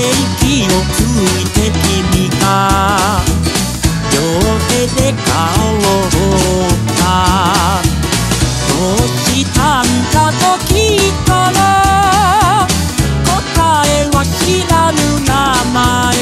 息をついて君が両手で顔を覆った。どうしたんだと聞いたら答えは知らぬ名前。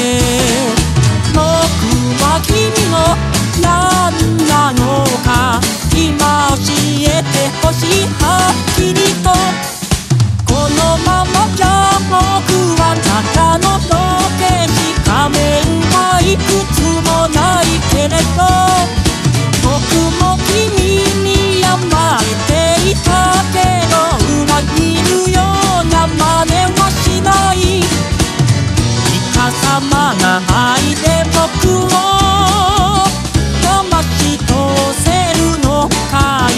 様が愛で僕を騙し通せるのかい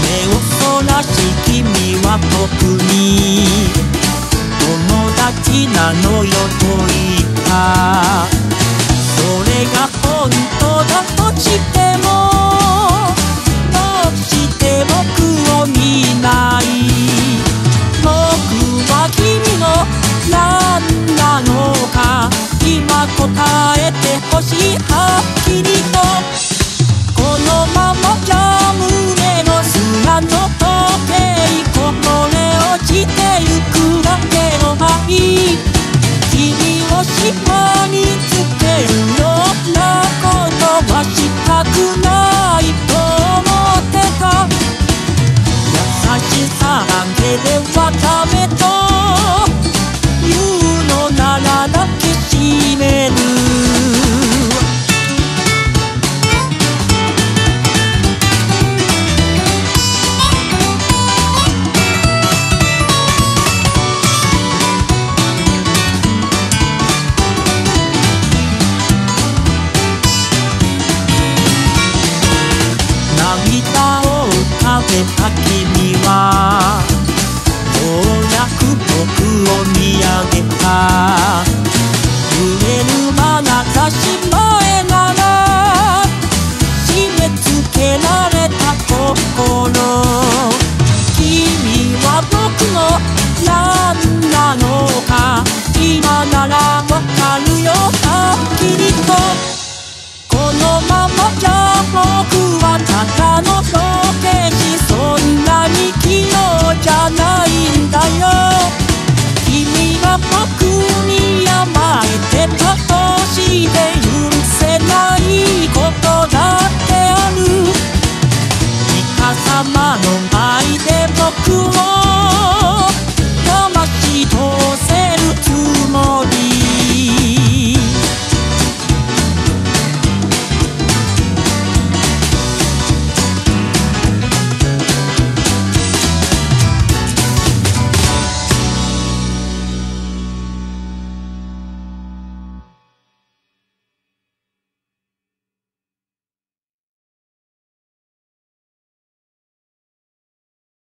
目をそらし君は僕に友達なのよと言ったそれが本当だとしてもはしたくないと思ってた。優しさなんてでは上げた揺れる眼差し前なら締め付けられた心君は僕の何なのか今ならわかるよはっきりとこのままじゃ僕はただ